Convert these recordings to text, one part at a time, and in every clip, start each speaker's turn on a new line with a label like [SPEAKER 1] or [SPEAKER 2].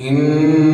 [SPEAKER 1] إن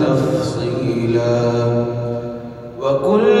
[SPEAKER 1] وكل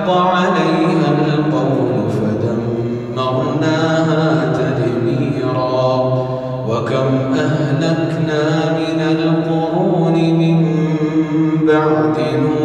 [SPEAKER 1] حق عليها القول فدمرناها تدميرا. وكم أهلكنا من القرون من بعد نور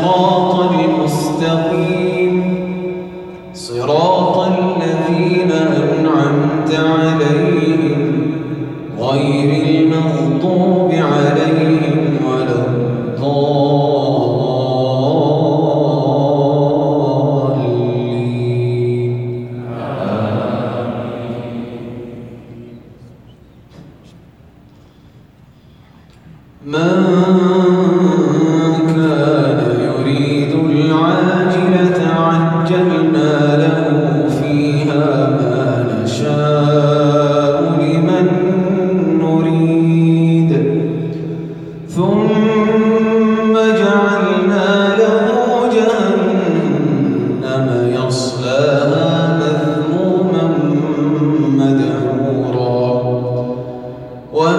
[SPEAKER 1] صراط المستقيم صراط الذين أنعمت عليهم غير المغضوب عليهم وللقالين. من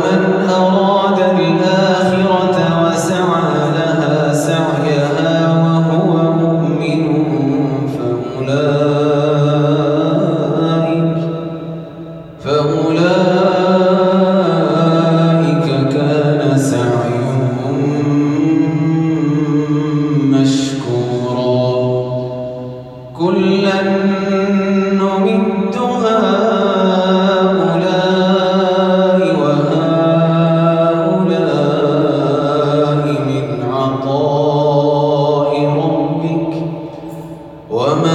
[SPEAKER 1] وللآخرة